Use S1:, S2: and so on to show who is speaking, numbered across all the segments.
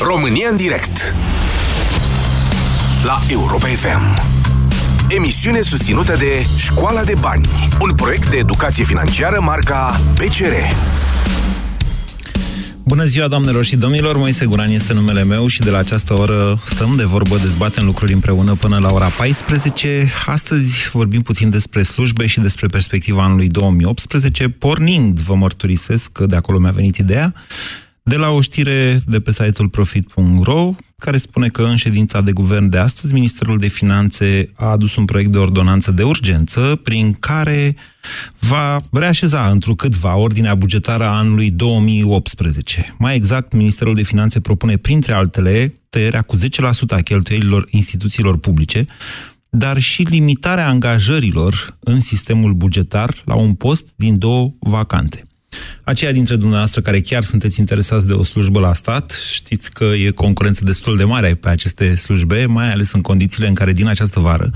S1: România în direct La Europa FM Emisiune susținută de Școala de Bani Un proiect de educație financiară marca PCR
S2: Bună ziua, doamnelor și domnilor! Moise Guran este numele meu și de la această oră stăm de vorbă, dezbatem lucruri împreună până la ora 14. Astăzi vorbim puțin despre slujbe și despre perspectiva anului 2018, pornind, vă mărturisesc că de acolo mi-a venit ideea, de la o știre de pe site-ul profit.ro, care spune că în ședința de guvern de astăzi, Ministerul de Finanțe a adus un proiect de ordonanță de urgență prin care va reașeza întrucâtva ordinea bugetară a anului 2018. Mai exact, Ministerul de Finanțe propune, printre altele, tăierea cu 10% a cheltuielilor instituțiilor publice, dar și limitarea angajărilor în sistemul bugetar la un post din două vacante. Aceia dintre dumneavoastră care chiar sunteți interesați de o slujbă la stat, știți că e concurență destul de mare pe aceste slujbe, mai ales în condițiile în care din această vară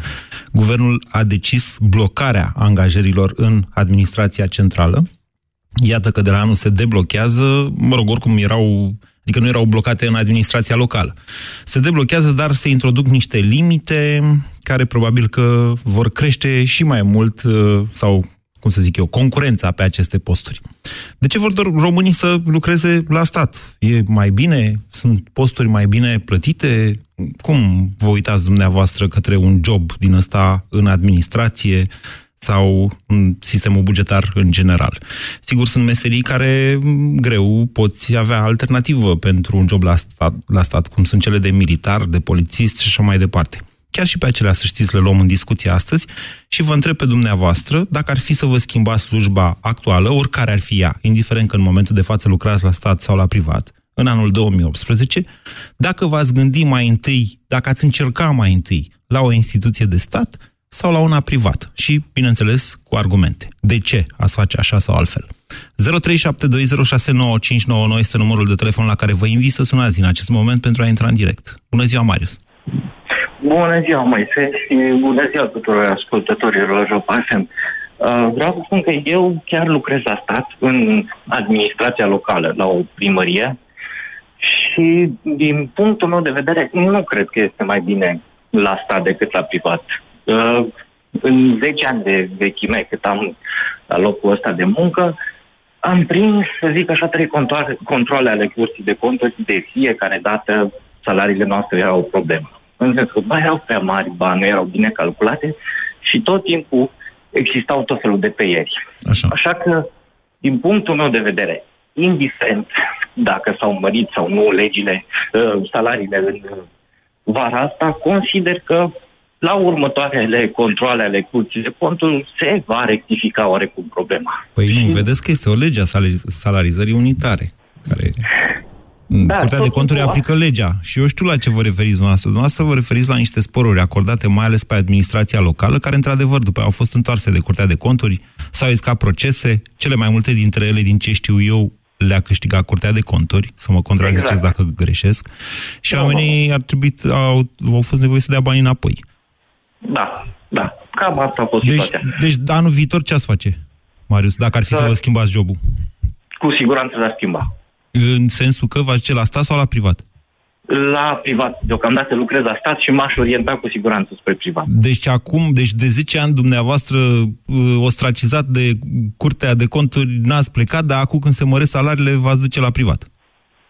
S2: guvernul a decis blocarea angajărilor în administrația centrală. Iată că de la anul se deblochează, mă rog, oricum erau adică nu erau blocate în administrația locală. Se deblochează, dar se introduc niște limite care probabil că vor crește și mai mult sau cum să zic eu, concurența pe aceste posturi. De ce vor românii să lucreze la stat? E mai bine? Sunt posturi mai bine plătite? Cum vă uitați dumneavoastră către un job din ăsta în administrație sau în sistemul bugetar în general? Sigur, sunt meserii care greu poți avea alternativă pentru un job la stat, la stat cum sunt cele de militar, de polițist și așa mai departe. Chiar și pe acelea, să știți, le luăm în discuție astăzi și vă întreb pe dumneavoastră dacă ar fi să vă schimbați slujba actuală, oricare ar fi ea, indiferent că în momentul de față lucrați la stat sau la privat, în anul 2018, dacă v-ați gândi mai întâi, dacă ați încerca mai întâi la o instituție de stat sau la una privată și, bineînțeles, cu argumente. De ce ați face așa sau altfel? 0372069599 este numărul de telefon la care vă invit să sunați în acest moment pentru a intra în direct. Bună ziua, Marius!
S3: Bună ziua, Moise, și bună ziua tuturor ascultătorilor Europa FM. Uh, vreau să spun că eu chiar lucrez la stat, în administrația locală, la o primărie, și din punctul meu de vedere, nu cred că este mai bine la stat decât la privat. Uh, în 10 ani de vechime, cât am la locul ăsta de muncă, am prins, să zic așa, trei controle, controle ale cursii de conturi de fiecare dată salariile noastre erau o problemă în sensul că bani erau prea mari, bani nu erau bine calculate și tot timpul existau tot felul de tăieri.
S2: Așa.
S3: Așa că, din punctul meu de vedere, indiferent dacă s-au mărit sau nu legile, uh, salariile în vara asta, consider că la următoarele controle ale curții de conturi se va rectifica oarecum problema.
S2: Păi nu, vedeți că este o lege a salarizării unitare, care da, Curtea de conturi aplică legea și eu știu la ce vă referiți dumneavoastră. Dumneavoastră vă referiți la niște sporuri acordate mai ales pe administrația locală, care într-adevăr după au fost întoarse de Curtea de Conturi, s-au iscat procese, cele mai multe dintre ele, din ce știu eu, le-a câștigat Curtea de Conturi, să mă contraziceți exact. dacă greșesc, și da, oamenii ar trebui, au, au fost nevoie să dea bani înapoi.
S3: Da, da, cam asta a fost
S2: deci, situația. Deci anul viitor ce ați face, Marius, dacă ar fi da. să vă schimbați jobul?
S3: Cu siguranță l-ar schimba.
S2: În sensul că va zice la stat sau la privat?
S3: La privat. Deocamdată lucrez la stat și m-aș orienta cu siguranță spre privat.
S2: Deci acum, deci de 10 ani dumneavoastră uh, ostracizat de curtea de conturi n-ați plecat, dar acum când se măresc salariile v-ați duce la privat.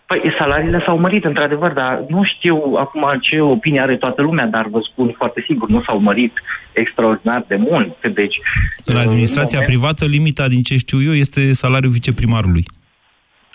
S3: Păi salariile s-au mărit, într-adevăr, dar nu știu acum ce opinie are toată lumea, dar vă spun foarte sigur, nu s-au mărit extraordinar de mult. Deci,
S2: în administrația în moment... privată, limita, din ce știu eu, este salariul viceprimarului.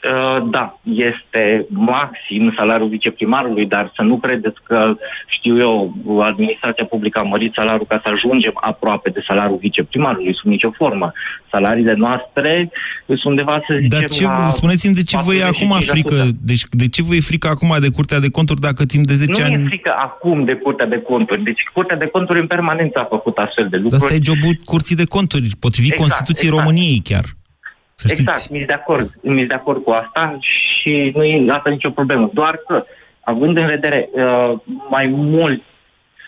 S3: Uh, da, este maxim salariul viceprimarului, dar să nu credeți că, știu eu, administrația publică a mărit salariul ca să ajungem aproape de salariul viceprimarului, sub nicio formă. Salariile noastre sunt undeva, să zicem,
S2: Dar ce,
S3: la
S2: spuneți-mi de ce vă e acum frică? Deci de ce vă e frică acum de Curtea de Conturi dacă timp de 10
S3: nu
S2: ani...
S3: Nu e frică acum de Curtea de Conturi. Deci Curtea de Conturi în permanență a făcut astfel de lucruri.
S2: Dar asta e jobul Curții de Conturi, potrivit exact, Constituției
S3: exact.
S2: României chiar.
S3: Să exact, mi de acord, mi de acord cu asta și nu e asta nicio problemă. Doar că, având în vedere uh, mai mult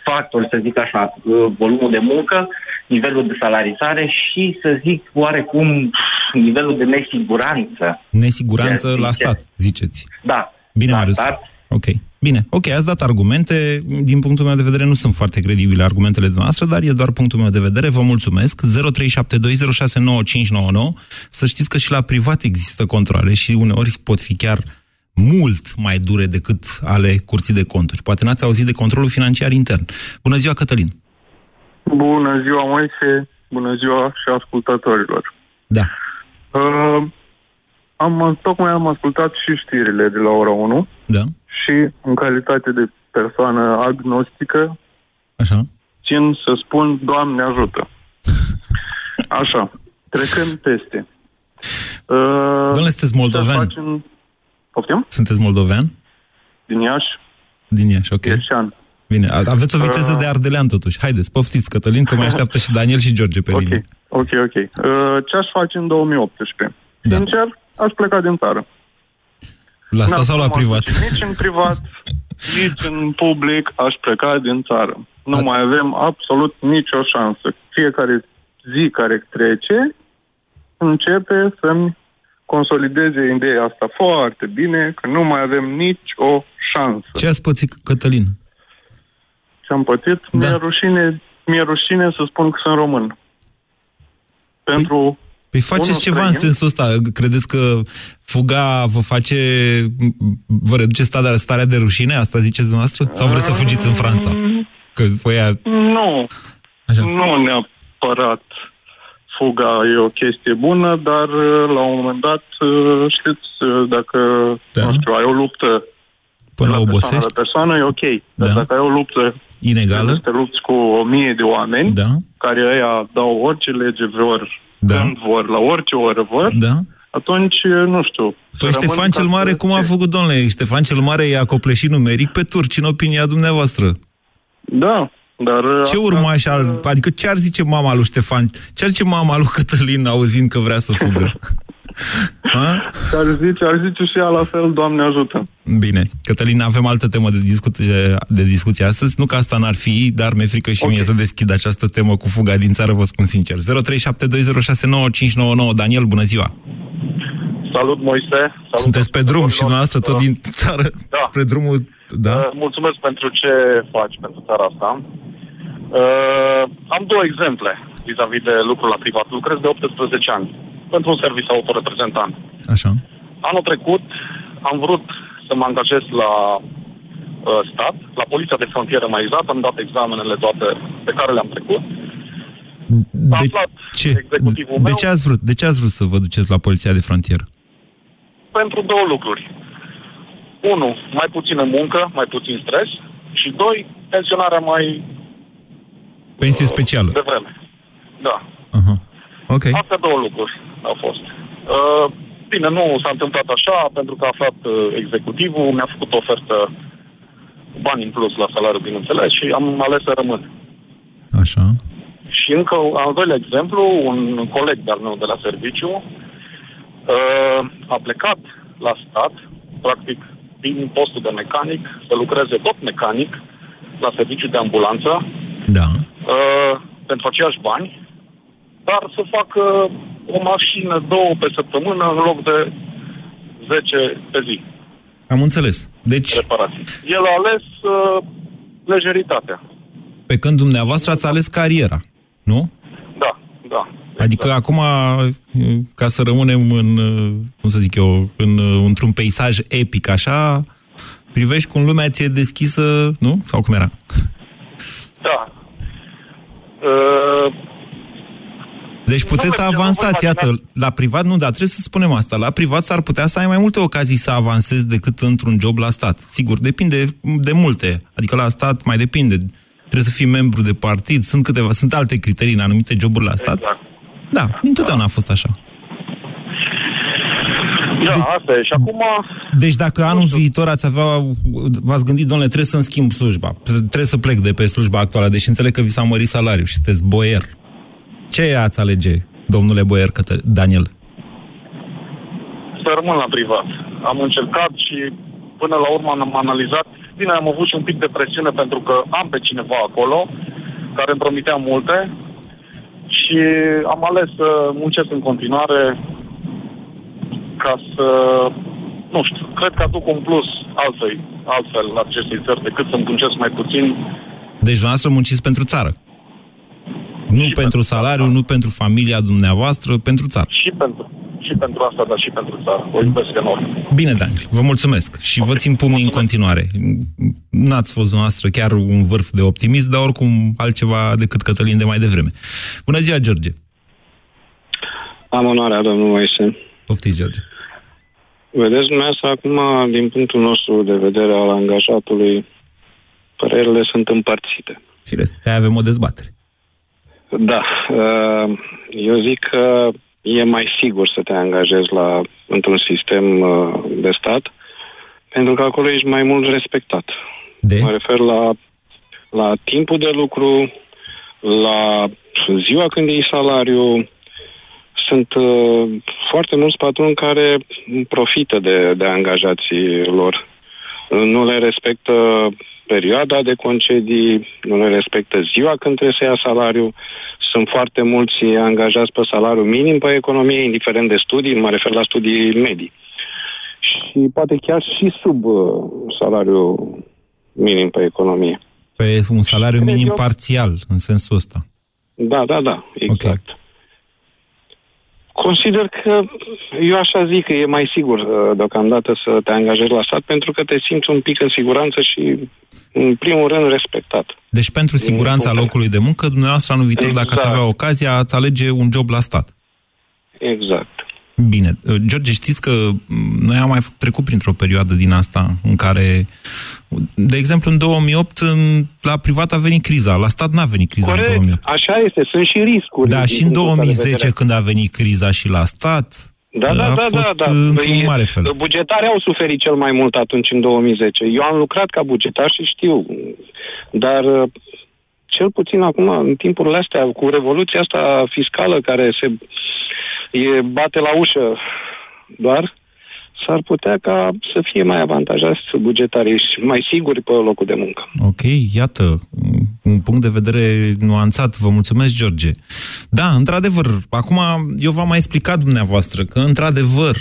S3: factori, să zic așa, uh, volumul de muncă, nivelul de salarizare și, să zic, oarecum nivelul de nesiguranță.
S2: Nesiguranță la stat, ziceți.
S3: Da.
S2: Bine,
S3: la
S2: Marius.
S3: Stat,
S2: Ok. Bine, ok, ați dat argumente. Din punctul meu de vedere nu sunt foarte credibile argumentele noastre, dar e doar punctul meu de vedere. Vă mulțumesc. 0372069599. Să știți că și la privat există controle și uneori pot fi chiar mult mai dure decât ale curții de conturi. Poate n-ați auzit de controlul financiar intern. Bună ziua, Cătălin!
S4: Bună ziua, Moise! Bună ziua și ascultătorilor!
S2: Da.
S4: Uh, am, tocmai am ascultat și știrile de la ora 1
S2: Da.
S4: Și în calitate de persoană agnostică
S2: Așa.
S4: țin să spun Doamne ajută. Așa, trecând peste. Uh,
S2: Domnule, sunteți
S4: să
S2: moldoven?
S4: facem... Poftim?
S2: Sunteți moldovean?
S4: Din Iași,
S2: Din Iași, ok.
S4: Ieșean.
S2: Bine, a- aveți o viteză
S4: Uh.
S2: de ardelean totuși. Haideți, poftiți, Cătălin, că mai așteaptă și Daniel și George pe
S4: Ok,
S2: linie.
S4: ok, ok. Uh, ce aș face în 2018?
S2: Da.
S4: Sincer, aș pleca din țară.
S2: La asta
S4: N-am
S2: sau la
S4: să mă
S2: privat?
S4: duc Nici în privat, nici în public aș pleca din țară. Nu
S2: A-
S4: mai avem absolut nicio șansă. Fiecare zi care trece începe să-mi consolideze ideea asta foarte bine, că nu mai avem nici o șansă.
S2: Ce ați pățit, Cătălin?
S4: Ce am pățit?
S2: Da.
S4: Mi-e, rușine, mi-e rușine să spun că sunt român. Pentru...
S2: Păi faceți
S4: Unul
S2: ceva în
S4: străin.
S2: sensul ăsta. Credeți că fuga vă face... vă reduce starea, starea de rușine? Asta ziceți dumneavoastră? Sau vreți să fugiți în Franța? Că voi aia...
S4: Nu,
S2: Așa.
S4: Nu neapărat fuga e o chestie bună, dar uh, la un moment dat, uh, știți, uh, dacă,
S2: Da.
S4: nu știu, ai o luptă
S2: Până
S4: de la persoană
S2: obosești?
S4: la persoană, e ok. Dar
S2: Da.
S4: dacă ai o luptă
S2: Inegală?
S4: să te lupți cu o mie de oameni,
S2: Da?
S4: care ăia dau orice lege vor,
S2: Da.
S4: când vor, la orice oră vor,
S2: Da?
S4: atunci, uh, nu știu.
S2: Păi
S4: să
S2: Ștefan
S4: rămân
S2: cel
S4: ca
S2: Mare,
S4: să-
S2: cum a făcut, domnule? Ștefan cel Mare i-a copleșit numeric pe turci, în opinia dumneavoastră.
S4: Da, dar... uh,
S2: Ce
S4: asta-
S2: urmaș al... Adică ce ar zice mama lui Ștefan? Ce ar zice mama lui Cătălin auzind că vrea să fugă? Ha?
S4: Ar zice, ar zice și ea la fel, Doamne ajută.
S2: Bine. Cătălin, avem altă temă de discuție, de discuție astăzi. Nu că asta n-ar fi, dar mi-e frică și
S4: Ok.
S2: mie să deschid această temă cu fuga din țară, vă spun sincer. 0372069599. Daniel, bună ziua!
S5: Salut, Moise. Salut,
S2: Sunteți pe drum și dumneavoastră tot
S5: Uh,
S2: din țară
S5: Da.
S2: spre drumul... Da?
S5: uh, Mulțumesc pentru ce faci pentru țara asta. Uh, am două exemple vis-a-vis de lucrul la privat. Lucrez de 18 ani pentru un serviciu autoreprezentant.
S2: Așa.
S5: Anul trecut am vrut să mă angajez la uh, stat, la poliția de frontieră mai exact, am dat examenele toate pe care le-am trecut.
S2: De
S5: aflat
S2: ce?
S5: executivul
S2: De
S5: meu.
S2: ce ați vrut? De ce ați vrut să vă duceți la poliția de frontieră?
S5: pentru două lucruri. Unu, mai puțină muncă, mai puțin stres. Și doi, pensionarea mai
S2: Pensie specială.
S5: de vreme. Da.
S2: Aha. Ok.
S5: Astea două lucruri au fost. Uh, bine, nu s-a întâmplat așa, pentru că a aflat uh, executivul, mi-a făcut o ofertă bani în plus la salariu, bineînțeles, și am ales să rămân.
S2: Așa.
S5: Și încă al doilea exemplu, un coleg de-al meu de la serviciu uh, a plecat la stat, practic din postul de mecanic, să lucreze tot mecanic la serviciu de ambulanță
S2: Da.
S5: uh, pentru aceiași bani, dar să facă o mașină, două pe săptămână în loc de 10 pe zi
S2: Am înțeles. Deci,
S5: reparații. El a ales uh, lejeritatea.
S2: pe când dumneavoastră ați ales cariera, nu?
S5: Da, da.
S2: Adică acum, ca să rămânem în, cum să zic eu, în, într-un peisaj epic așa, privești cum lumea ți-e deschisă, nu? Sau cum era?
S5: Da. Uh,
S2: Deci puteți să
S5: Nu, eu nu
S2: avansați,
S5: vă
S2: iată,
S5: imaginați-
S2: la privat nu, dar trebuie să spunem asta, la privat s-ar putea să ai mai multe ocazii să avansezi decât într-un job la stat. Sigur, depinde de multe, adică la stat mai depinde. Trebuie să fii membru de partid, sunt câteva, sunt alte criterii în anumite joburi la stat.
S5: exact.
S2: Da, întotdeauna a fost așa.
S5: Da, asta e. Și acum,
S2: Deci dacă anul viitor ați avea, v-ați gândit, domnule, trebuie să-mi schimb slujba, trebuie să plec de pe slujba actuală, deși înțeleg că vi s-a mărit salariul și sunteți boier. Ce ați alege, domnule boier, către Daniel?
S5: să rămân la privat. Am încercat și până la urmă am analizat. Bine, am avut și un pic de presiune pentru că am pe cineva acolo care îmi promitea multe și am ales să muncesc în continuare ca să, nu știu, cred că aduc un plus altfel, altfel acestei țări decât să muncesc mai puțin.
S2: Deci dumneavoastră munciți pentru țară? Nu pentru, pentru salariu, nu pentru familia dumneavoastră, pentru țară.
S5: Și pentru, și pentru asta, dar și pentru țară. O iubesc enorm.
S2: Bine, Dani, vă mulțumesc și okay. vă țin pumnii în continuare. N-ați fost dumneavoastră chiar un vârf de optimism, dar oricum altceva decât Cătălin de mai devreme. Bună ziua, George!
S6: Am onoarea, domnul Moise.
S2: Poftiți, George.
S6: Vedeți, dumneavoastră, acum, din punctul nostru de vedere al angajatului, părerile sunt împărțite.
S2: Firesc, avem o dezbatere.
S6: Da. Uh, eu zic că e mai sigur să te angajezi la, într-un sistem uh, de stat, pentru că acolo ești mai mult respectat.
S2: De?
S6: Mă refer la, la timpul de lucru, la ziua când iei salariu. Sunt uh, foarte mulți patroni care profită de, de angajații lor. Nu le respectă perioada de concedii, nu le respectă ziua când trebuie să ia salariu. Sunt foarte mulți angajați pe salariu minim pe economie, indiferent de studii, mă refer la studii medii. Și poate chiar și sub uh, salariu minim pe economie.
S2: Pe un salariu minim eu... parțial, în sensul ăsta.
S6: Da, da, da, exact. Okay. Consider că eu așa zic că e mai sigur uh, deocamdată să te angajezi la stat pentru că te simți un pic în siguranță și în primul rând respectat.
S2: Deci pentru siguranța locului de muncă, dumneavoastră anul viitor, exact. dacă ați avea ocazia, ați alege un job la stat.
S6: Exact.
S2: Bine. Uh, George, știți că mm, noi am mai trecut printr-o perioadă din asta în care, de exemplu, în 2008, în, la privat a venit criza, la stat n-a venit criza
S6: Corect.
S2: în 2008.
S6: Așa este, sunt și riscuri.
S2: Da, și în 2010, când a venit criza și la stat,
S6: da, da,
S2: a
S6: da,
S2: fost
S6: da, da.
S2: într-un
S6: Păi,
S2: mare fel.
S6: Bugetarii au suferit cel mai mult atunci, în 2010. Eu am lucrat ca bugetar și știu. Dar cel puțin acum, în timpurile astea, cu revoluția asta fiscală care se e, bate la ușă doar, s-ar putea ca să fie mai avantajați bugetarii și mai siguri pe locul de muncă.
S2: Ok, iată, un punct de vedere nuanțat. Vă mulțumesc, George. Da, într-adevăr, acum eu v-am mai explicat dumneavoastră că, într-adevăr,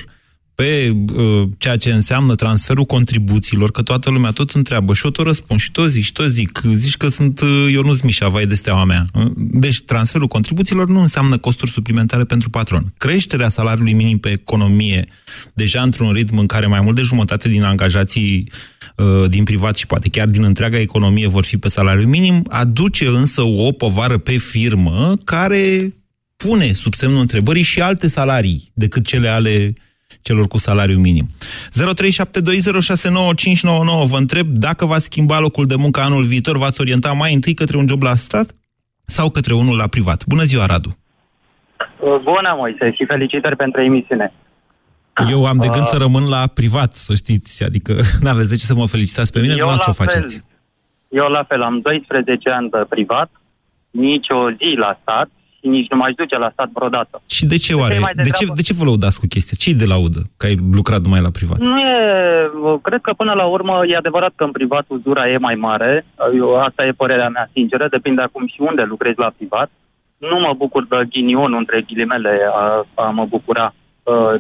S2: pe uh, ceea ce înseamnă transferul contribuțiilor, că toată lumea tot întreabă și eu tot răspund și tot zic și tot zic, zici că sunt uh, Ionuț Mișa, vai de steaua mea. Uh, deci transferul contribuțiilor nu înseamnă costuri suplimentare pentru patron. Creșterea salariului minim pe economie, deja într-un ritm în care mai mult de jumătate din angajații uh, din privat și poate chiar din întreaga economie vor fi pe salariu minim, aduce însă o povară pe firmă care pune sub semnul întrebării și alte salarii decât cele ale celor cu salariu minim. 0372069599 Vă întreb dacă va schimba locul de muncă anul viitor, v-ați orienta mai întâi către un job la stat sau către unul la privat. Bună ziua, Radu!
S7: Bună, Moise, și felicitări pentru emisiune.
S2: Eu am de gând uh, să rămân la privat, să știți, adică n-aveți de ce să mă felicitați pe mine, nu o faceți.
S7: Fel, eu la fel, am 12 ani de privat, nici o zi la stat și nici nu m-aș duce la stat vreodată.
S2: Și de ce oare? De, de, ce, de ce vă lăudați cu chestia? Ce-i de laudă? Că ai lucrat numai la privat?
S7: Nu e... Cred că până la urmă e adevărat că în privat uzura e mai mare. Eu, asta e părerea mea sinceră. Depinde acum și unde lucrezi la privat. Nu mă bucur de ghinion între ghilimele a, a mă bucura.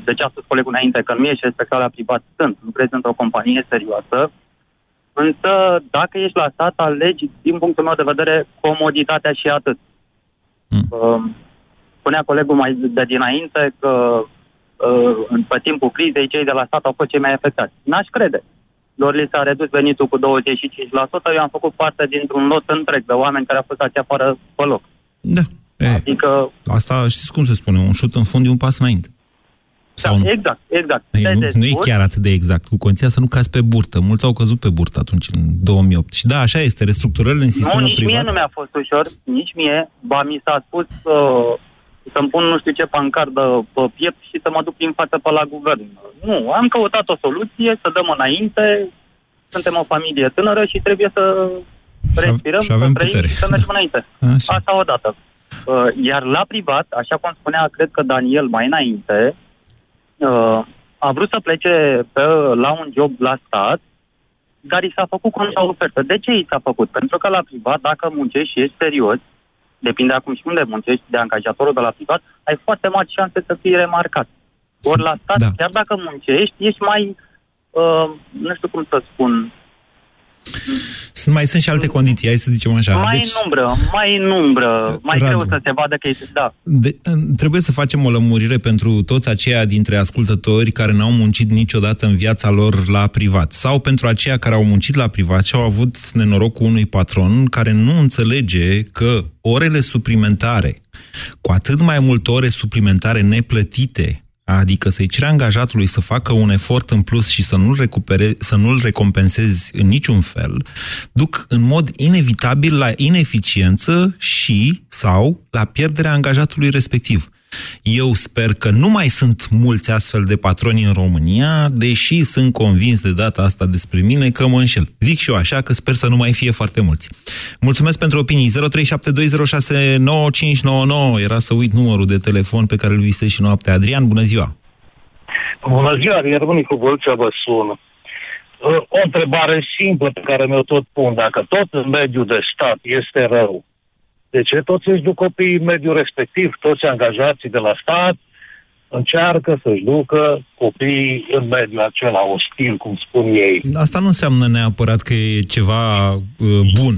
S7: De ce a spus colegul înainte, că nu ești respectat la privat, sunt. Lucrezi într-o companie serioasă, Însă, dacă ești la stat, alegi, din punctul meu de vedere, comoditatea și atât. Mm. Spunea colegul mai de dinainte că uh, pe timpul crizei cei de la stat au fost cei mai afectați. N-aș crede. Doar li s-a redus venitul cu 25%, eu am făcut parte dintr-un lot întreg de oameni care au fost dați afară pe loc.
S2: Da. E, adică... Asta știți cum se spune, un șut în fund e un pas înainte.
S7: Da, Sau nu? exact, exact.
S2: Ei, nu, nu e chiar atât de exact. Cu condiția să nu cazi pe burtă. Mulți au căzut pe burtă atunci, în 2008. Și da, așa este, restructurările în sistemul
S7: nu, nici
S2: privat...
S7: mie nu mi-a fost ușor, nici mie. Ba, mi s-a spus uh, să-mi pun nu știu ce pancardă pe piept și să mă duc prin față pe la guvern. Nu, am căutat o soluție, să dăm înainte, suntem o familie tânără și trebuie să respirăm,
S2: și avem
S7: să trăim
S2: putere.
S7: și să mergem înainte. Așa. Asta odată. Uh, iar la privat, așa cum spunea, cred că Daniel mai înainte, uh, a vrut să plece pe, la un job la stat, dar i s-a făcut ofertă. De ce i s-a făcut? Pentru că la privat, dacă muncești și ești serios, depinde acum și unde muncești de angajatorul de la privat, ai foarte mari șanse să fii remarcat. Ori la stat, da. chiar dacă muncești, ești mai uh, nu știu cum să spun,
S2: sunt, mai sunt și alte condiții, hai să zicem așa.
S7: Mai deci, în umbră, mai în umbră, mai Radu, greu să se vadă că e... Da.
S2: De, trebuie să facem o lămurire pentru toți aceia dintre ascultători care n-au muncit niciodată în viața lor la privat sau pentru aceia care au muncit la privat și au avut nenorocul unui patron care nu înțelege că orele suplimentare, cu atât mai multe ore suplimentare neplătite, Adică să-i cere angajatului să facă un efort în plus și să nu-l, recupere, să nu-l recompensezi în niciun fel, duc în mod inevitabil la ineficiență și sau la pierderea angajatului respectiv. Eu sper că nu mai sunt mulți astfel de patroni în România, deși sunt convins de data asta despre mine că mă înșel. Zic și eu așa că sper să nu mai fie foarte mulți. Mulțumesc pentru opinii. 0372069599 era să uit numărul de telefon pe care îl visez și noaptea. Adrian, bună ziua!
S8: Bună ziua, Iermonicu Vâlcea vă sun. O întrebare simplă pe care mi-o tot pun. Dacă tot în mediul de stat este rău, de ce toți își duc copiii în mediul respectiv, toți angajații de la stat încearcă să-și ducă copiii în mediul acela ostil, cum spun ei.
S2: Asta nu înseamnă neapărat că e ceva uh, bun.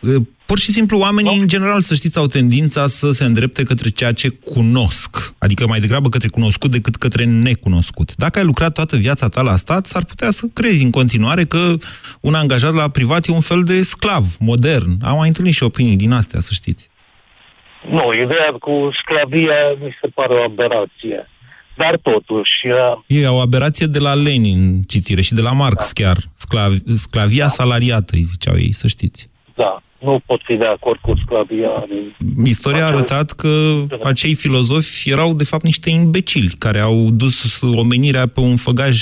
S2: Uh, Pur și simplu, oamenii, în general, să știți, au tendința să se îndrepte către ceea ce cunosc. Adică mai degrabă către cunoscut decât către necunoscut. Dacă ai lucrat toată viața ta la stat, s-ar putea să crezi în continuare că un angajat la privat e un fel de sclav, modern. Am mai întâlnit și opinii din astea, să știți.
S8: Nu, ideea cu sclavia mi se pare o aberație. Dar totuși...
S2: Uh... E o aberație de la Lenin, citire, și de la Marx da. chiar. Sclav, sclavia da. salariată, îi ziceau ei, să știți.
S8: Da nu pot fi de acord cu sclavia.
S2: Istoria a arătat că acei filozofi erau de fapt niște imbecili care au dus omenirea pe un făgaj,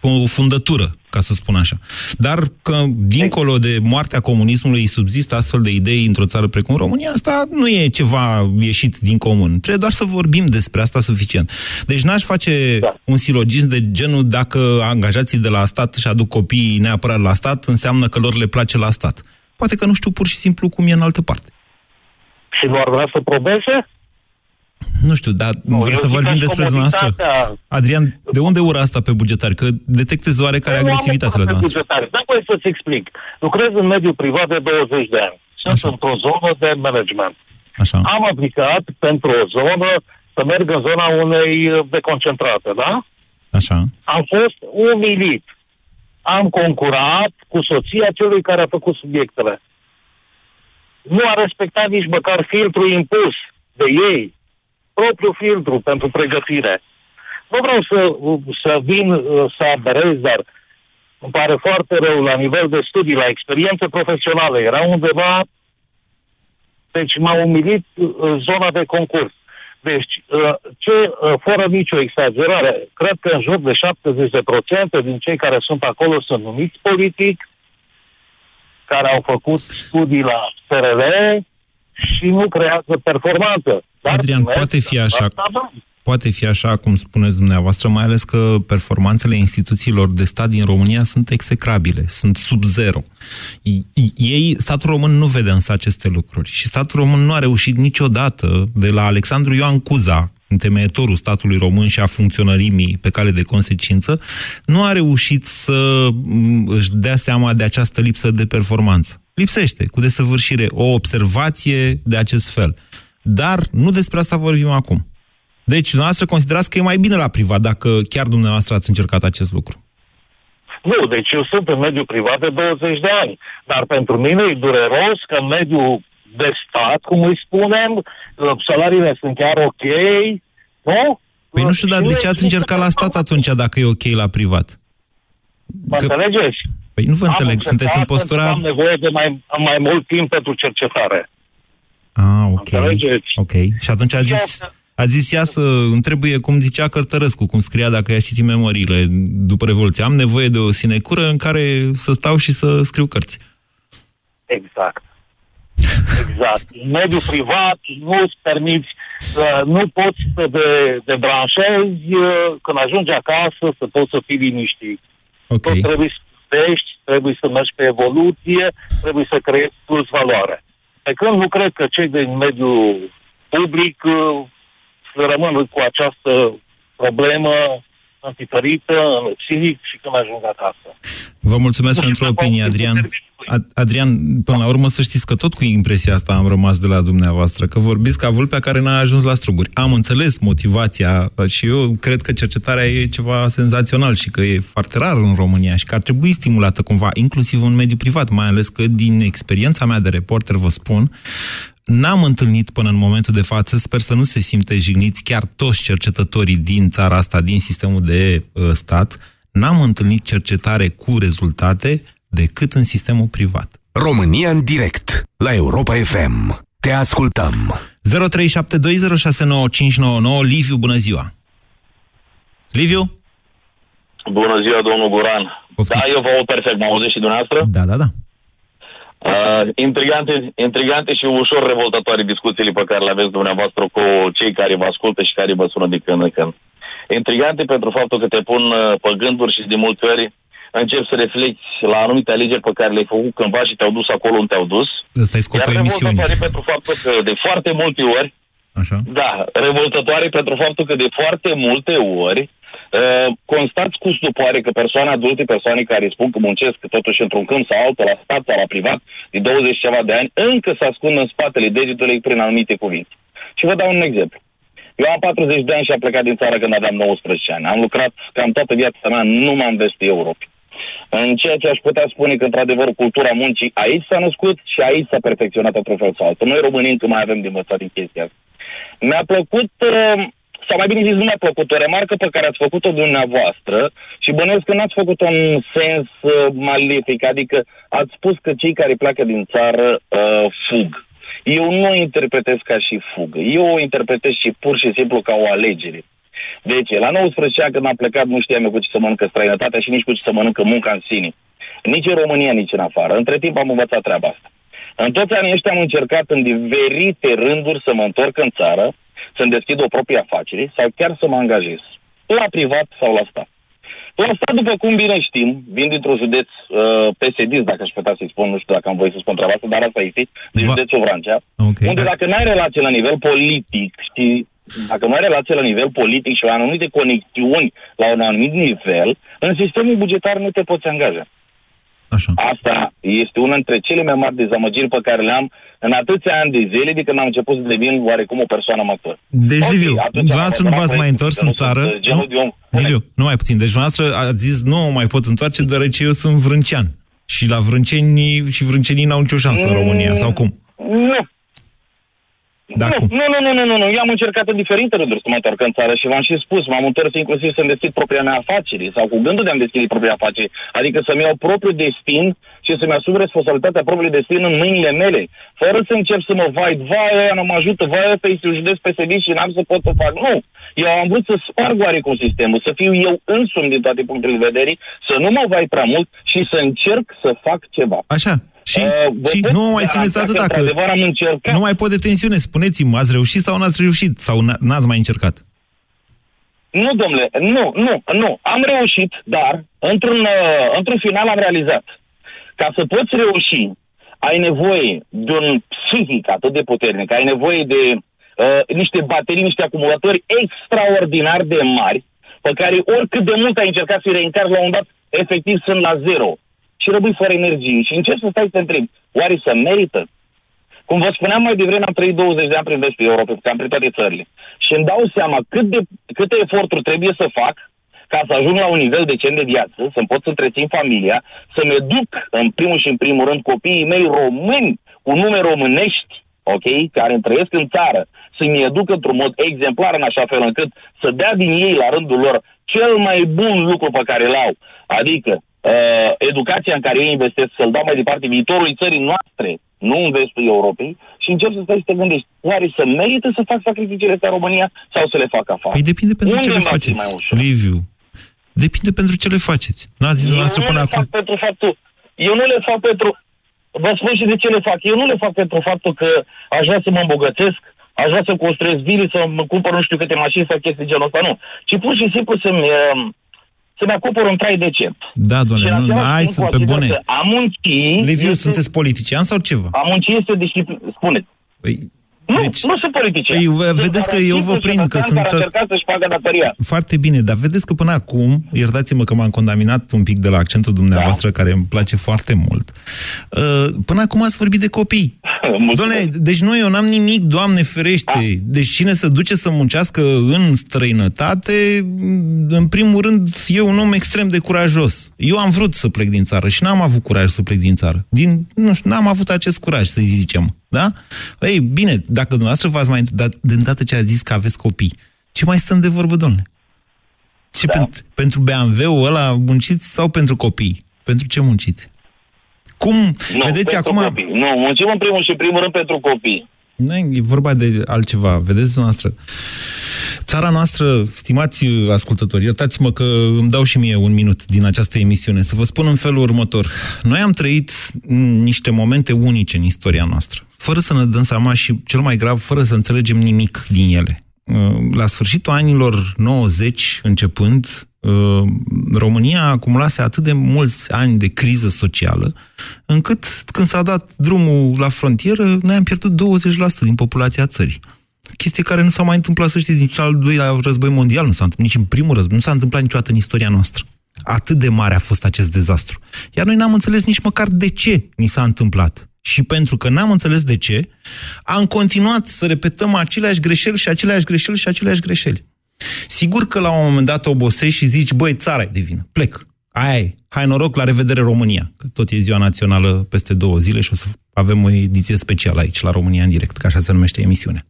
S2: pe o fundătură, ca să spun așa. Dar că, dincolo de moartea comunismului, subzistă astfel de idei într-o țară precum România, asta nu e ceva ieșit din comun. Trebuie doar să vorbim despre asta suficient. Deci n-aș face da. un silogism de genul dacă angajații de la stat și aduc copiii neapărat la stat, înseamnă că lor le place la stat. Poate că nu știu pur și simplu cum e în altă parte.
S8: Și nu ar vrea să probeze?
S2: Nu știu, dar nu, vreau să vorbim despre dumneavoastră. Adrian, de unde ura asta pe bugetari? Că detectezi oarecare păi, agresivitate la dumneavoastră. Bugetari.
S8: Da, voi să-ți explic. Lucrez în mediul privat de 20 de ani. Sunt Așa. într-o zonă de management.
S2: Așa.
S8: Am aplicat pentru o zonă să merg în zona unei deconcentrate, da?
S2: Așa.
S8: Am fost umilit am concurat cu soția celui care a făcut subiectele. Nu a respectat nici măcar filtrul impus de ei, propriul filtru pentru pregătire. Nu vreau să, să vin să aberez, dar îmi pare foarte rău la nivel de studii, la experiență profesională. Era undeva, deci m-a umilit zona de concurs. Deci, uh, ce, uh, fără nicio exagerare, cred că în jur de 70% din cei care sunt acolo sunt numiți politic, care au făcut studii la SRL și nu creează performanță.
S2: Dar Adrian, poate fi așa poate fi așa, cum spuneți dumneavoastră, mai ales că performanțele instituțiilor de stat din România sunt execrabile, sunt sub zero. Ei, statul român nu vede însă aceste lucruri și statul român nu a reușit niciodată, de la Alexandru Ioan Cuza, întemeietorul statului român și a funcționărimii pe cale de consecință, nu a reușit să își dea seama de această lipsă de performanță. Lipsește, cu desăvârșire, o observație de acest fel. Dar nu despre asta vorbim acum. Deci, dumneavoastră considerați că e mai bine la privat, dacă chiar dumneavoastră ați încercat acest lucru.
S8: Nu, deci eu sunt în mediul privat de 20 de ani. Dar pentru mine e dureros că în mediul de stat, cum îi spunem, salariile sunt chiar ok, nu?
S2: Păi nu știu, dar de ce ați încercat la stat atunci dacă e ok la privat?
S8: Mă că... înțelegeți?
S2: Păi nu vă am înțeleg, sunteți în postura...
S8: Am nevoie de mai, mai mult timp pentru cercetare.
S2: Ah, ok. Înțelegeți? Ok. Și atunci a zis... A zis ea să îmi trebuie, cum zicea Cărtărescu, cum scria dacă i-a citit memoriile după Revoluție. Am nevoie de o sinecură în care să stau și să scriu cărți.
S8: Exact. Exact. În mediul privat nu-ți permiți, uh, nu poți să de, de branșezi uh, când ajungi acasă să poți să fii liniștit.
S2: Okay.
S8: Tot trebuie să crești, trebuie să mergi pe evoluție, trebuie să creezi plus valoare. Pe când nu cred că cei din mediul public uh, să rămân cu această problemă întipărită, în psihic și când ajung acasă.
S2: Vă mulțumesc pentru opinie, Adrian. Adrian, până la urmă să știți că tot cu impresia asta am rămas de la dumneavoastră, că vorbiți ca vulpea care n-a ajuns la struguri. Am înțeles motivația și eu cred că cercetarea e ceva senzațional și că e foarte rar în România și că ar trebui stimulată cumva, inclusiv în mediul privat, mai ales că din experiența mea de reporter vă spun, N-am întâlnit până în momentul de față, sper să nu se simte jigniți chiar toți cercetătorii din țara asta, din sistemul de uh, stat, n-am întâlnit cercetare cu rezultate decât în sistemul privat.
S1: România în direct, la Europa FM. Te ascultăm.
S2: 0372069599 Liviu, bună ziua! Liviu?
S9: Bună ziua, domnul Guran. Poftiți. Da, eu vă aud perfect. Mă auziți și dumneavoastră?
S2: Da, da, da.
S9: Uh, intrigante, intrigante și ușor revoltatoare discuțiile pe care le aveți dumneavoastră cu cei care vă ascultă și care vă sună de când în când. Intrigante pentru faptul că te pun uh, pe gânduri și de multe ori încep să reflecti la anumite alegeri pe care le-ai făcut cândva și te-au dus acolo unde te-au dus.
S2: Ăsta e scopul emisiunii.
S9: pentru faptul că de foarte multe ori
S2: Așa.
S9: Da, revoltătoare pentru faptul că de foarte multe ori uh, constați cu stupoare că persoane adulte, persoane care spun că muncesc totuși într-un câmp sau altul, la stat sau la privat, de 20 ceva de ani, încă se ascund în spatele degetului prin anumite cuvinte. Și vă dau un exemplu. Eu am 40 de ani și am plecat din țară când aveam 19 ani. Am lucrat cam toată viața mea numai în vestul Europei. În ceea ce aș putea spune că, într-adevăr, cultura muncii aici s-a născut și aici s-a perfecționat într-un fel sau altul. Noi românii încă mai avem de învățat din chestia asta. Mi-a plăcut, uh, sau mai bine zis, nu mi-a plăcut, o remarcă pe care ați făcut-o dumneavoastră și bănuiesc că n-ați făcut-o în sens uh, malefic, adică ați spus că cei care pleacă din țară uh, fug. Eu nu o interpretez ca și fugă. Eu o interpretez și pur și simplu ca o alegere. Deci, la 19 ani când am plecat, nu știam eu cu ce să mănâncă străinătatea și nici cu ce să mănâncă munca în sine. Nici în România, nici în afară. Între timp am învățat treaba asta. În toți anii ăștia am încercat în diferite rânduri să mă întorc în țară, să-mi deschid o proprie afacere sau chiar să mă angajez. La privat sau la stat. La stat, după cum bine știm, vin dintr-un județ uh, PSD, dacă aș putea să-i spun, nu știu dacă am voie să spun treaba asta, dar asta este, din Va... județul Vrancea, okay. unde dacă n-ai relație la nivel politic și dacă nu ai relație la nivel politic și la anumite conexiuni la un anumit nivel, în sistemul bugetar nu te poți angaja.
S2: Așa.
S9: Asta este una dintre cele mai mari dezamăgiri pe care le-am în atâția ani de zile de când am început să devin oarecum o persoană matură.
S2: Deci, okay, Liviu, dumneavoastră nu v-ați mai întors în țară? Nu? Liviu, nu mai puțin. Deci, dumneavoastră ați zis, nu mai pot întoarce, deoarece eu sunt vrâncean. Și la vrâncenii, și vrâncenii n-au nicio șansă mm, în România, sau cum?
S9: Nu,
S2: da,
S9: nu, nu, nu, nu, nu, nu, nu. Eu am încercat în diferite rânduri să mă întorc în țară și v-am și spus, m-am întors inclusiv să-mi deschid propria mea afacere sau cu gândul de a-mi deschide propria afacere. Adică să-mi iau propriul destin și să-mi asum responsabilitatea propriului destin în mâinile mele. Fără să încep să mă vai, vai, aia nu mă ajută, vai, ăsta este județ PSD și n-am să pot să fac. Nu. Eu am vrut să sparg oarecum sistemul, să fiu eu însumi din toate punctele de vedere, să nu mă vai prea mult și să încerc să fac ceva.
S2: Așa. Și, uh, și nu mai țineți atâta, că
S9: am încercat.
S2: nu mai pot de tensiune. Spuneți-mi, ați reușit sau n-ați reușit? Sau n-ați mai încercat?
S9: Nu, domnule, nu, nu, nu. Am reușit, dar într-un, uh, într-un final am realizat. Ca să poți reuși, ai nevoie de un psihic atât de puternic, ai nevoie de uh, niște baterii, niște acumulatori extraordinar de mari, pe care oricât de mult ai încercat să-i reîncarci la un dat, efectiv sunt la zero și rămâi fără energie și încerci să stai să te întrebi, oare să merită? Cum vă spuneam mai devreme, am trăit 20 de ani prin vestul Europei, că am prin toate țările. Și îmi dau seama cât de, câte eforturi trebuie să fac ca să ajung la un nivel decent de viață, să-mi pot să întrețin familia, să-mi educ în primul și în primul rând copiii mei români cu nume românești, ok, care trăiesc în țară, să-mi educ într-un mod exemplar în așa fel încât să dea din ei la rândul lor cel mai bun lucru pe care l-au. Adică uh, educația în care eu investesc, să-l dau mai departe viitorului țării noastre, nu în vestul Europei, și încep să stai să te gândești, oare să merită să fac sacrificiile astea în România sau să le fac afară?
S2: Păi depinde pentru Unde ce le faceți, mai ușor? Liviu. Depinde pentru ce le faceți. N-ați zis
S9: eu
S2: până acum.
S9: pentru faptul, eu nu le fac pentru... Vă spun și de ce le fac. Eu nu le fac pentru faptul că aș vrea să mă îmbogățesc, aș vrea să construiesc vile, să mă cumpăr nu știu câte mașini sau chestii genul ăsta, nu. Ci pur și simplu să-mi, uh, să-mi acopăr un trai decent.
S2: Da, doamne, nu, hai să pe bune.
S9: A munci...
S2: Liviu, este... sunteți politician sau ceva?
S9: A munci este disciplină. Spuneți.
S2: Păi,
S9: Nu,
S2: Deci-
S9: nu sunt politicieni.
S2: Păi, vă-
S9: Sunt
S2: vedeți că eu vă
S9: garantiți
S2: prind că
S9: cetățean
S2: sunt-
S9: Care a încercat să-și facă datoria.
S2: Foarte bine, dar vedeți că până acum, iertați-mă că m-am contaminat un pic de la accentul dumneavoastră, da. care îmi place foarte mult, uh, până acum ați vorbit de copii.
S9: Mulțumesc.
S2: Doamne, deci nu, eu n-am nimic, Doamne ferește. Deci cine se duce să muncească în străinătate, în primul rând, e un om extrem de curajos. Eu am vrut să plec din țară și n-am avut curaj să plec din țară. Din, nu știu, n-am avut acest curaj, să zicem. Da? Ei, bine, dacă dumneavoastră v-ați mai... Dar de îndată ce ați zis că aveți copii, ce mai stăm de vorbă, domnule? Ce
S9: Da.
S2: pentru, pentru BMW-ul ăla munciți sau pentru copii? Pentru ce munciți? Cum,
S9: Nu,
S2: vedeți
S9: pentru
S2: acum...
S9: Copii. Nu, muncim în primul și în primul rând pentru copii.
S2: Nu, e vorba de altceva. Vedeți, dumneavoastră, țara noastră, stimați ascultători, iertați-mă că îmi dau și mie un minut din această emisiune, să vă spun în felul următor. Noi am trăit niște momente unice în istoria noastră, fără să ne dăm seama și, cel mai grav, fără să înțelegem nimic din ele. La sfârșitul anilor 90, începând, România acumulase atât de mulți ani de criză socială, încât când s-a dat drumul la frontieră, noi am pierdut 20% din populația țării. Chestie care nu s-a mai întâmplat, să știți, nici al doilea război mondial nu s-a întâmplat, nici în primul război, nu s-a întâmplat niciodată în istoria noastră. Atât de mare a fost acest dezastru. Iar noi n-am înțeles nici măcar de ce ni s-a întâmplat. Și pentru că n-am înțeles de ce, am continuat să repetăm aceleași greșeli și aceleași greșeli și aceleași greșeli. Sigur că la un moment dat obosești și zici, băi, țara e de vină, plec. Aia e. Hai noroc, la revedere România. Că tot e ziua națională peste două zile și o să avem o ediție specială aici, la România în direct, că așa se numește emisiunea.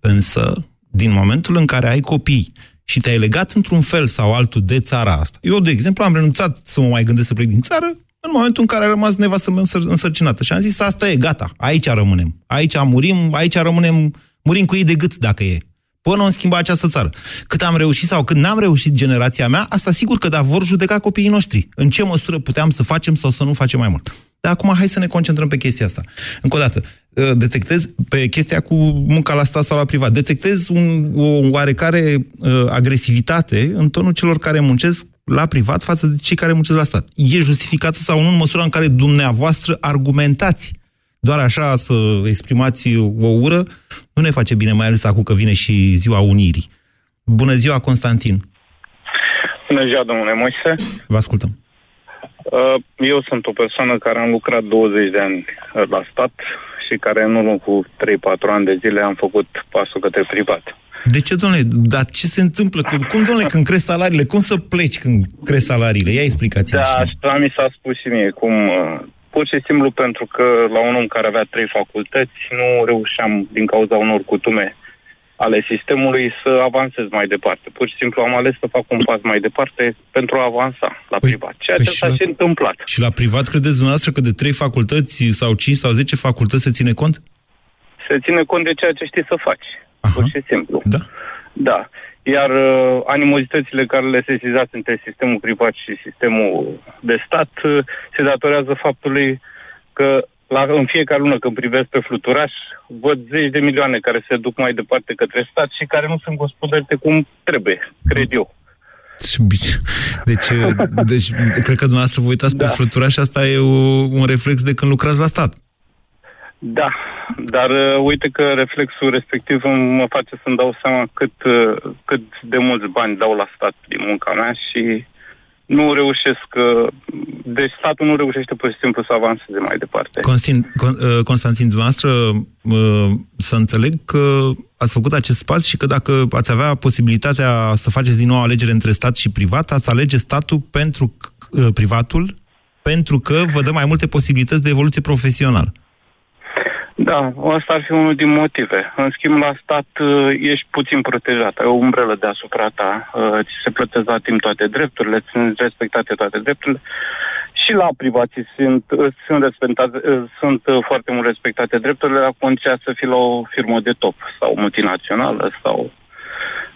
S2: Însă, din momentul în care ai copii și te-ai legat într-un fel sau altul de țara asta. Eu, de exemplu, am renunțat să mă mai gândesc să plec din țară în momentul în care a rămas nevastă mea însăr- însărcinată. Și am zis, asta e, gata, aici rămânem. Aici murim, aici rămânem, murim cu ei de gât dacă e. Până nu schimba această țară. Cât am reușit sau cât n-am reușit generația mea, asta sigur că da, vor judeca copiii noștri. În ce măsură puteam să facem sau să nu facem mai mult. Dar acum hai să ne concentrăm pe chestia asta. Încă o dată, detectez pe chestia cu munca la stat sau la privat, detectez un, o oarecare uh, agresivitate în tonul celor care muncesc la privat față de cei care muncesc la stat. E justificată sau nu în măsura în care dumneavoastră argumentați doar așa să exprimați o ură, nu ne face bine, mai ales acum că vine și ziua Unirii. Bună ziua, Constantin!
S10: Bună ziua, domnule Moise!
S2: Vă ascultăm!
S10: Eu sunt o persoană care am lucrat 20 de ani la stat și care în urmă cu 3-4 ani de zile am făcut pasul către privat.
S2: De ce, domnule? Dar ce se întâmplă? Cum, domnule, când cresc salariile? Cum să pleci când cresc salariile? Ia explicați
S10: Da, asta mi s-a spus și mie. Cum, pur și simplu pentru că la un om care avea trei facultăți nu reușeam, din cauza unor cutume ale sistemului, să avansez mai departe. Pur și simplu am ales să fac un pas mai departe pentru a avansa la păi, privat. Ceea
S2: păi
S10: ce s-a
S2: și
S10: și
S2: la-
S10: întâmplat.
S2: Și la privat credeți dumneavoastră că de trei facultăți sau 5 sau 10 facultăți se ține cont?
S10: Se ține cont de ceea ce știi să faci.
S2: Aha.
S10: Pur și simplu.
S2: Da.
S10: Da. Iar uh, animozitățile care le sesizați între sistemul privat și sistemul de stat uh, se datorează faptului că la, în fiecare lună când privesc pe fluturaș, văd zeci de milioane care se duc mai departe către stat și care nu sunt gospodărite cum trebuie, cred eu.
S2: Deci, deci cred că dumneavoastră vă uitați da. pe fluturaș și asta e o, un reflex de când lucrați la stat.
S10: Da, dar uh, uite că reflexul respectiv mă face să-mi dau seama cât, uh, cât de mulți bani dau la stat din munca mea și nu reușesc, uh, deci statul nu reușește pur și simplu să avanseze mai departe.
S2: Constin, Con, uh, Constantin, dumneavoastră, uh, să înțeleg că ați făcut acest pas și că dacă ați avea posibilitatea să faceți din nou o alegere între stat și privat, ați alege statul pentru uh, privatul, pentru că vă dă mai multe posibilități de evoluție profesională.
S10: Da, asta ar fi unul din motive. În schimb, la stat uh, ești puțin protejat. Ai o umbrelă deasupra ta, uh, ți se plătesc la timp toate drepturile, sunt respectate toate drepturile. Și la privații sunt, uh, sunt, respectate, uh, sunt uh, foarte mult respectate drepturile la condiția să fii la o firmă de top sau multinațională sau...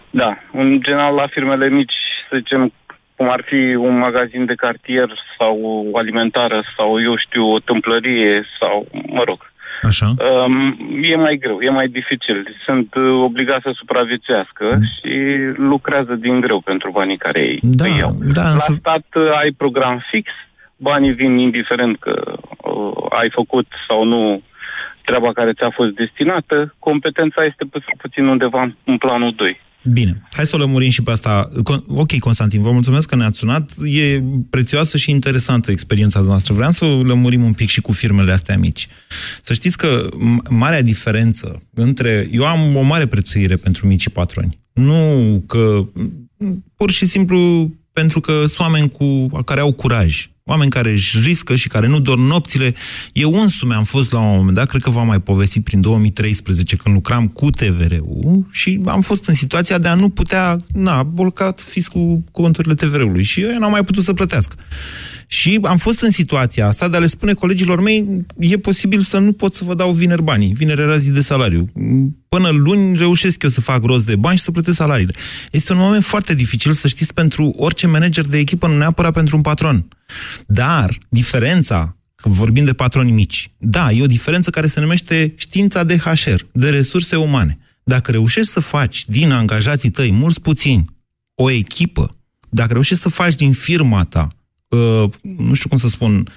S10: Da, în general la firmele mici, să zicem, cum ar fi un magazin de cartier sau o alimentară sau, eu știu, o tâmplărie sau, mă rog,
S2: Așa.
S10: Um, e mai greu, e mai dificil. Sunt uh, obligați să supraviețuiască mm. și lucrează din greu pentru banii care ei
S2: Da,
S10: îi iau.
S2: da,
S10: La
S2: însă-
S10: stat uh, ai program fix, banii vin indiferent că uh, ai făcut sau nu treaba care ți-a fost destinată, competența este puțin undeva în planul 2.
S2: Bine, hai să o lămurim și pe asta. Ok, Constantin, vă mulțumesc că ne-ați sunat. E prețioasă și interesantă experiența noastră. Vreau să o lămurim un pic și cu firmele astea mici. Să știți că marea diferență între... Eu am o mare prețuire pentru micii patroni. Nu că... Pur și simplu pentru că sunt oameni cu, care au curaj oameni care își riscă și care nu dorm nopțile. Eu însumi am fost la un moment dat, cred că v-am mai povestit prin 2013, când lucram cu TVR-ul și am fost în situația de a nu putea, na, bolcat fiscul conturile TVR-ului și eu n-am mai putut să plătească. Și am fost în situația asta de a le spune colegilor mei, e posibil să nu pot să vă dau vineri banii. Vineri era zi de salariu. Până luni reușesc eu să fac rost de bani și să plătesc salariile. Este un moment foarte dificil, să știți, pentru orice manager de echipă, nu neapărat pentru un patron. Dar diferența că vorbim de patroni mici. Da, e o diferență care se numește știința de HR, de resurse umane. Dacă reușești să faci din angajații tăi, mulți puțini, o echipă, dacă reușești să faci din firma ta Uh, nu știu cum să spun,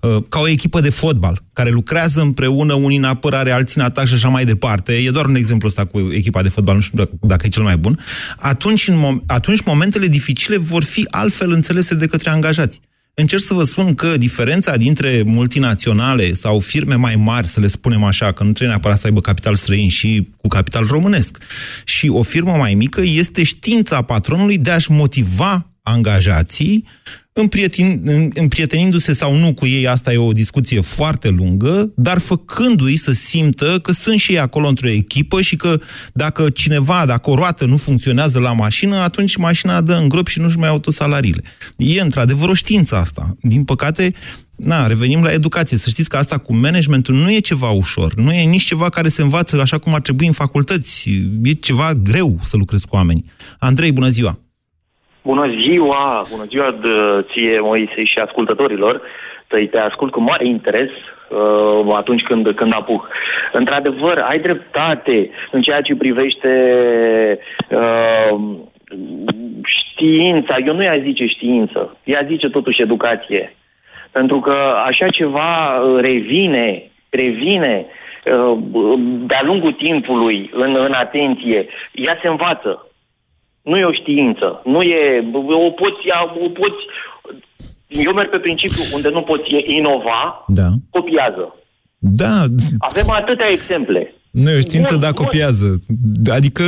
S2: uh, ca o echipă de fotbal, care lucrează împreună, unii în apărare, alții în atac și așa mai departe, e doar un exemplu ăsta cu echipa de fotbal, nu știu dacă e cel mai bun, atunci, în mom- atunci momentele dificile vor fi altfel înțelese de către angajați. Încerc să vă spun că diferența dintre multinaționale sau firme mai mari, să le spunem așa, că nu trebuie neapărat să aibă capital străin și cu capital românesc, și o firmă mai mică este știința patronului de a-și motiva angajații împrietenindu-se sau nu cu ei, asta e o discuție foarte lungă, dar făcându-i să simtă că sunt și ei acolo într-o echipă și că dacă cineva, dacă o roată nu funcționează la mașină, atunci mașina dă în grop și nu-și mai auto salariile. E într-adevăr o știință asta. Din păcate, Na, revenim la educație. Să știți că asta cu managementul nu e ceva ușor. Nu e nici ceva care se învață așa cum ar trebui în facultăți. E ceva greu să lucrezi cu oameni. Andrei, bună ziua!
S11: Bună ziua, bună ziua de ție, Moise, și ascultătorilor. Te, te ascult cu mare interes uh, atunci când, când apuc. Într-adevăr, ai dreptate în ceea ce privește uh, știința. Eu nu i-aș zice știință, i-aș zice totuși educație. Pentru că așa ceva revine, revine uh, de-a lungul timpului în, în atenție. Ea se învață nu e o știință. Nu e... O poți, o poți... Eu merg pe principiu unde nu poți inova,
S2: da.
S11: copiază.
S2: Da.
S11: Avem atâtea exemple.
S2: Nu e o știință, dar copiază. Adică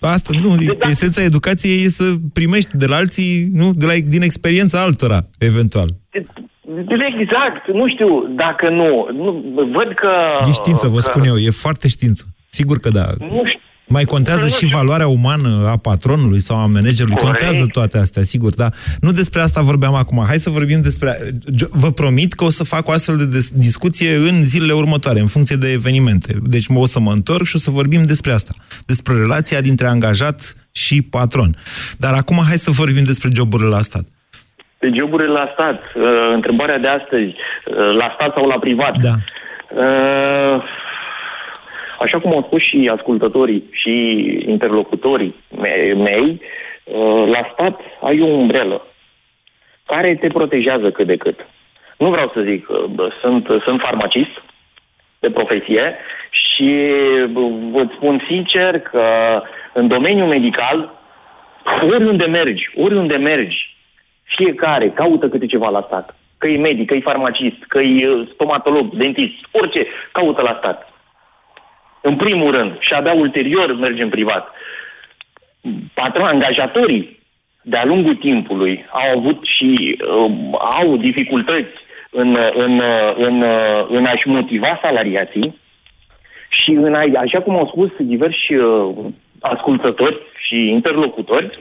S2: asta, nu, da. esența educației e să primești de la alții, nu, de la, din experiența altora, eventual.
S11: Exact, nu știu dacă nu. nu văd că...
S2: E știință, vă
S11: că...
S2: spun eu, e foarte știință. Sigur că da.
S11: Nu știu,
S2: mai contează și valoarea umană a patronului sau a managerului. Corect. Contează toate astea, sigur, dar nu despre asta vorbeam acum. Hai să vorbim despre... Vă promit că o să fac o astfel de discuție în zilele următoare, în funcție de evenimente. Deci o să mă întorc și o să vorbim despre asta. Despre relația dintre angajat și patron. Dar acum hai să vorbim despre joburile la stat.
S11: De joburile la stat. Uh, întrebarea de astăzi. Uh, la stat sau la privat?
S2: Da.
S11: Uh Așa cum au spus și ascultătorii și interlocutorii mei, uh, la stat ai o umbrelă care te protejează cât de cât. Nu vreau să zic, sunt, sunt farmacist de profesie și vă spun sincer că în domeniul medical, oriunde mergi, oriunde mergi, fiecare caută câte ceva la stat. Că e medic, că e farmacist, că e stomatolog, dentist, orice, caută la stat în primul rând, și abia ulterior mergem privat. Patron, angajatorii, de-a lungul timpului, au avut și uh, au dificultăți în, în, în, în a-și motiva salariații și în a, așa cum au spus diversi uh, ascultători și interlocutori,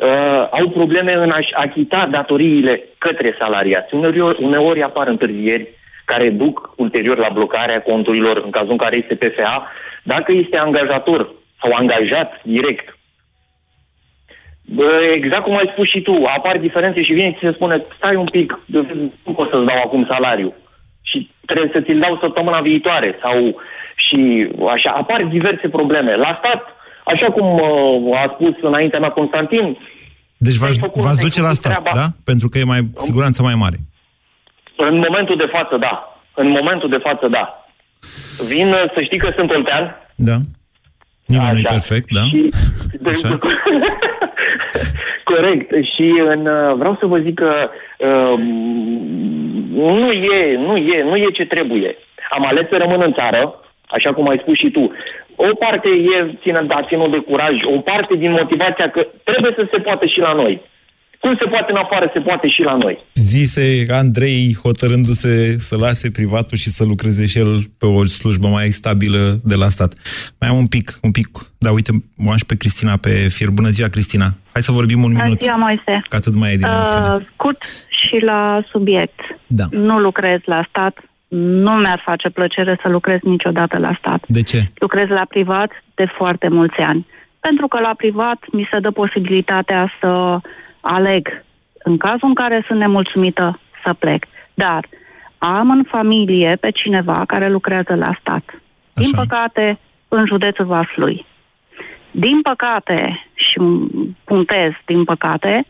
S11: uh, au probleme în a-și achita datoriile către salariați. Uneori, uneori apar întârzieri care duc ulterior la blocarea conturilor în cazul în care este PFA, dacă este angajator sau angajat direct. Exact cum ai spus și tu, apar diferențe și vine și se spune, stai un pic, nu pot să-ți dau acum salariu și trebuie să ți-l dau săptămâna viitoare sau și așa, apar diverse probleme. La stat, așa cum uh, a spus înaintea mea Constantin,
S2: deci v-ați, duce la stat, treaba. da? Pentru că e mai siguranță mai mare.
S11: În momentul de față, da. În momentul de față, da. Vin, uh, să știi că sunt oltean.
S2: Da. Nimeni nu e
S11: Așa.
S2: perfect, da?
S11: Și,
S2: Așa.
S11: Corect. Și în, uh, vreau să vă zic că uh, nu, e, nu, e, nu e ce trebuie. Am ales să rămân în țară, așa cum ai spus și tu. O parte e țină, da, ținut de curaj, o parte din motivația că trebuie să se poată și la noi. Cum se poate în afară, se poate și la noi.
S2: Zise Andrei, hotărându-se să lase privatul și să lucreze și el pe o slujbă mai stabilă de la stat. Mai am un pic, un pic, da, uite, mă am și pe Cristina pe fir. Bună ziua, Cristina. Hai să vorbim un
S12: Bună
S2: minut,
S12: ziua, Moise.
S2: că atât mai e din emisiune.
S12: Uh, scurt și la subiect.
S2: Da.
S12: Nu lucrez la stat. Nu mi-ar face plăcere să lucrez niciodată la stat.
S2: De ce?
S12: Lucrez la privat de foarte mulți ani. Pentru că la privat mi se dă posibilitatea să aleg. În cazul în care sunt nemulțumită, să plec. Dar am în familie pe cineva care lucrează la stat. Din păcate, în județul Vaslui. Din păcate, și puntez din păcate,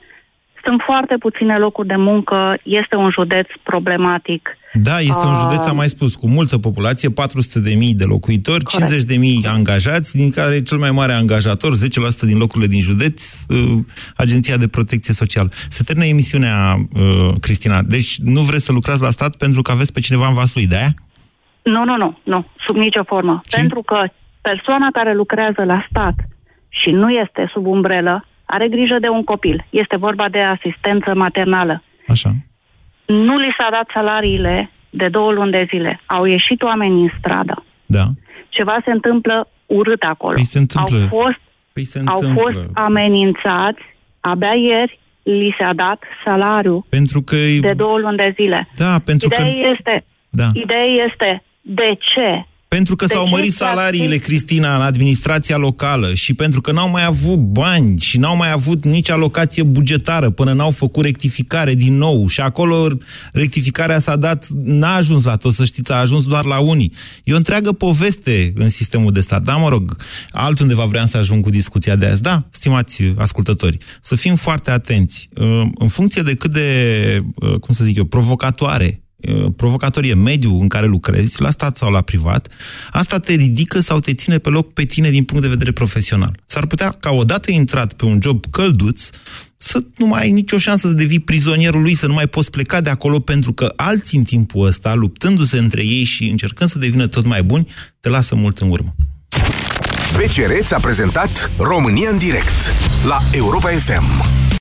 S12: sunt foarte puține locuri de muncă, este un județ problematic.
S2: Da, este un
S12: Ah.
S2: județ, am mai spus, cu multă populație, 400.000 de locuitori, 50.000 angajați, din care cel mai mare angajator, 10% din locurile din județ, uh, Agenția de Protecție Socială. Se termină emisiunea, uh, Cristina. Deci nu vreți să lucrați la stat pentru că aveți pe cineva în vaslui, de aia?
S12: Nu, nu, nu, nu, sub nicio formă. Pentru că persoana care lucrează la stat și nu este sub umbrelă, are grijă de un copil. Este vorba de asistență maternală.
S2: Așa.
S12: Nu li s-a dat salariile de două luni de zile. Au ieșit oamenii în stradă.
S2: Da.
S12: Ceva se întâmplă urât acolo.
S2: Păi se întâmplă.
S12: Au fost,
S2: Păi se
S12: au
S2: întâmplă.
S12: fost amenințați. Abia ieri li s-a dat salariu
S2: Pentru că...
S12: de două luni de zile.
S2: Da, pentru
S12: Ideea
S2: că...
S12: este,
S2: Da.
S12: ideea este de ce
S2: Pentru că
S12: De
S2: s-au
S12: ce
S2: mărit
S12: chiar
S2: salariile,
S12: ei-
S2: Cristina, în administrația locală și pentru că n-au mai avut bani și n-au mai avut nici alocație bugetară până n-au făcut rectificare din nou. Și acolo rectificarea s-a dat, n-a ajuns la tot, să știți, a ajuns doar la unii. E o întreagă poveste în sistemul de stat. Da, mă rog, altundeva vreau să ajung cu discuția de azi. Da, stimați ascultători, să fim foarte atenți. În funcție de cât de, cum să zic eu, provocatoare provocatorie mediu în care lucrezi, la stat sau la privat, asta te ridică sau te ține pe loc pe tine din punct de vedere profesional. S-ar putea ca odată intrat pe un job călduț să nu mai ai nicio șansă să devii prizonierul lui, să nu mai poți pleca de acolo pentru că alții în timpul ăsta, luptându-se între ei și încercând să devină tot mai buni, te lasă mult în urmă.
S1: BCR ți-a prezentat România în direct la Europa FM.